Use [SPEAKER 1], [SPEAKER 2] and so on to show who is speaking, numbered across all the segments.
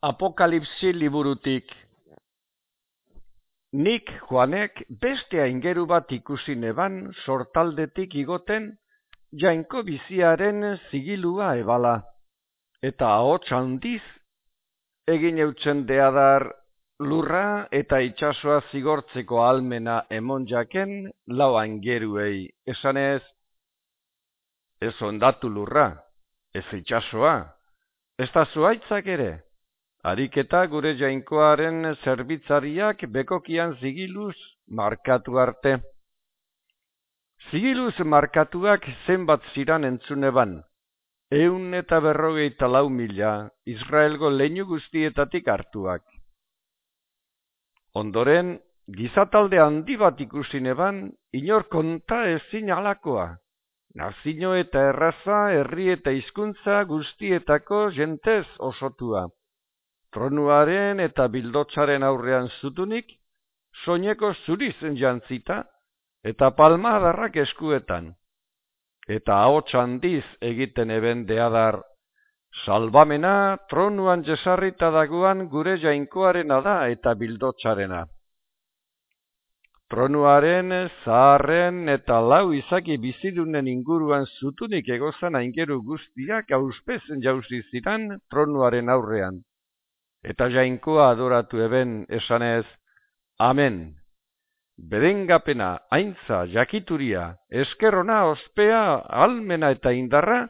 [SPEAKER 1] Apokalipsi liburutik Nik joanek beste aingeru bat ikusi neban sortaldetik igoten jainko biziaren zigilua ebala. Eta ahots handiz egin eutzen deadar lurra eta itsasoa zigortzeko almena emon jaken lau aingeruei. Esanez, ez ondatu lurra, ez itsasoa, ez da zuaitzak ere. Ariketa gure jainkoaren zerbitzariak bekokian zigiluz markatu arte. Zigiluz markatuak zenbat ziran entzuneban, eun eta berrogeita lau mila Israelgo leinu guztietatik hartuak. Ondoren, gizatalde handi bat ikusineban, inor konta ezin alakoa. Nazino eta erraza, herri eta hizkuntza guztietako jentez osotua tronuaren eta bildotzaren aurrean zutunik, soineko zurizen jantzita, eta palmadarrak eskuetan. Eta ahots handiz egiten eben deadar, salbamena tronuan jesarrita dagoan gure jainkoarena da eta bildotzarena. Tronuaren, zaharren eta lau izaki bizidunen inguruan zutunik egozan aingeru guztiak auspezen jauzi ziran tronuaren aurrean eta jainkoa adoratu eben esanez, Amen. Bedengapena, aintza, jakituria, eskerrona, ospea, almena eta indarra,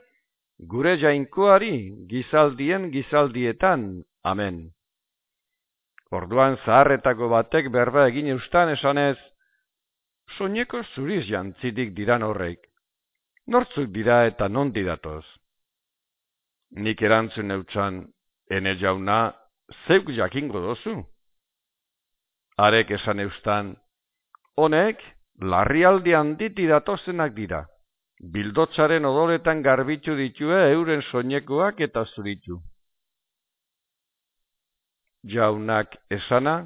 [SPEAKER 1] gure jainkoari gizaldien gizaldietan. Amen. Orduan zaharretako batek berba egin eustan esanez, soineko zuriz jantzitik diran horreik. Nortzuk dira eta non didatoz? Nik erantzun eutxan, ene jauna, zeuk jakingo dozu. Arek esan eustan, honek, larrialdi handiti datozenak dira. Bildotzaren odoretan garbitu ditue euren soinekoak eta zuritu. Jaunak esana,